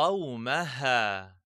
قومها.